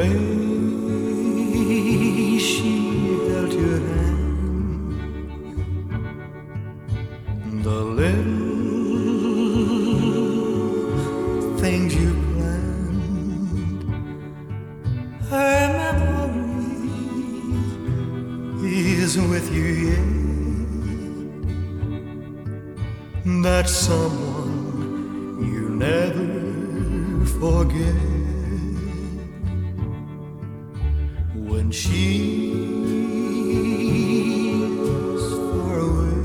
way she held your hand, the little things you planned, her memory is with you yet. That someone you never forget she's far away.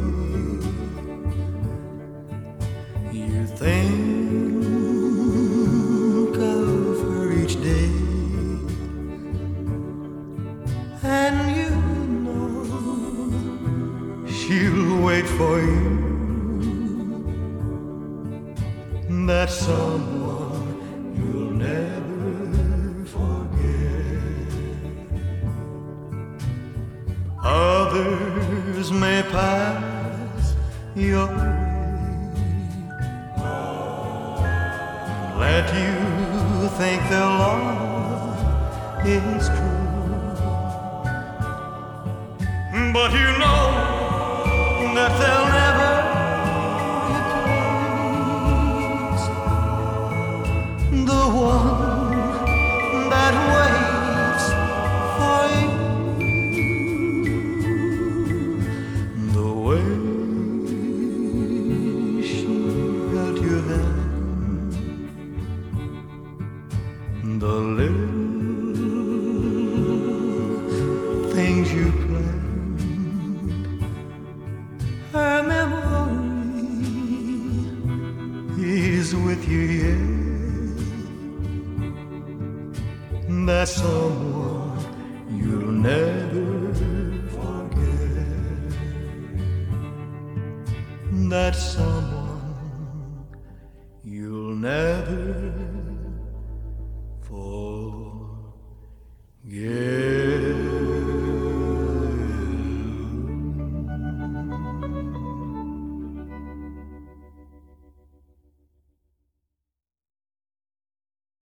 You think of her each day, and you know she'll wait for you. That someone you'll never Others may pass your way, let you think their love is true, but you know that they'll never replace the one the little things you planned. Her memory is with you, yet. That's someone you'll never forget. That's someone you'll never